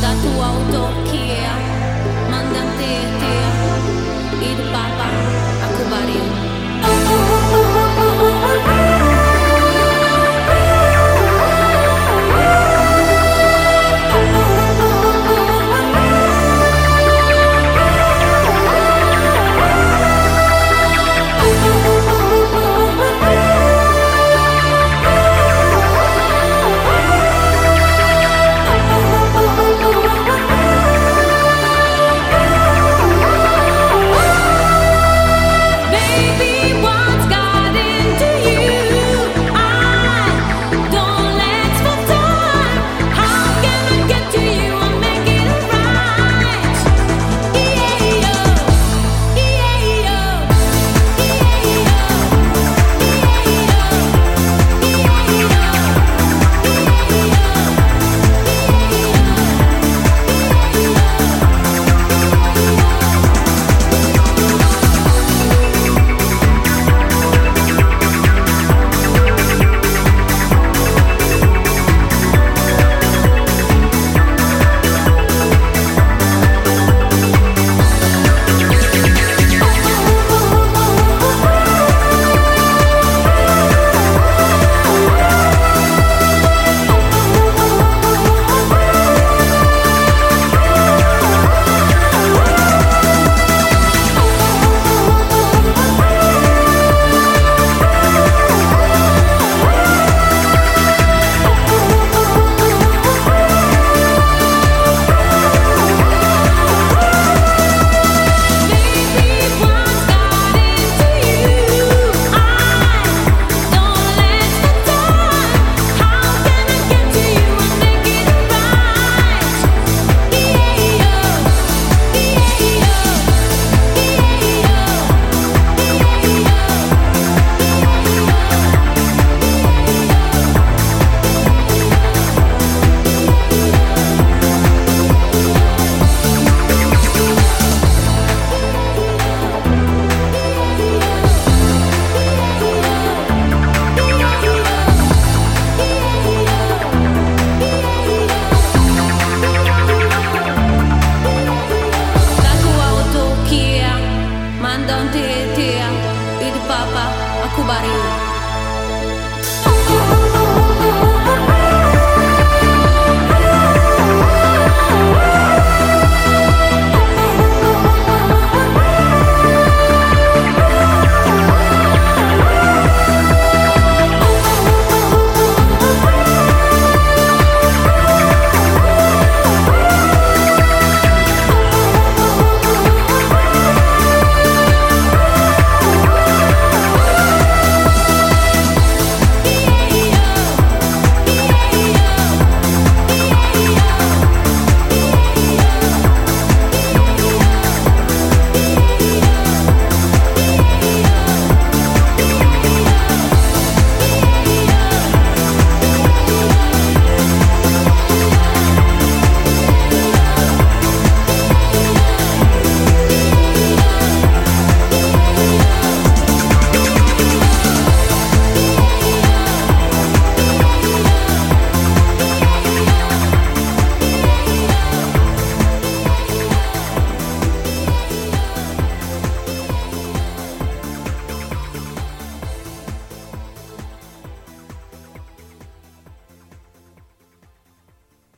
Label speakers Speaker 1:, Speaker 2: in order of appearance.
Speaker 1: da tua utopia. Why? Bapa, aku baring.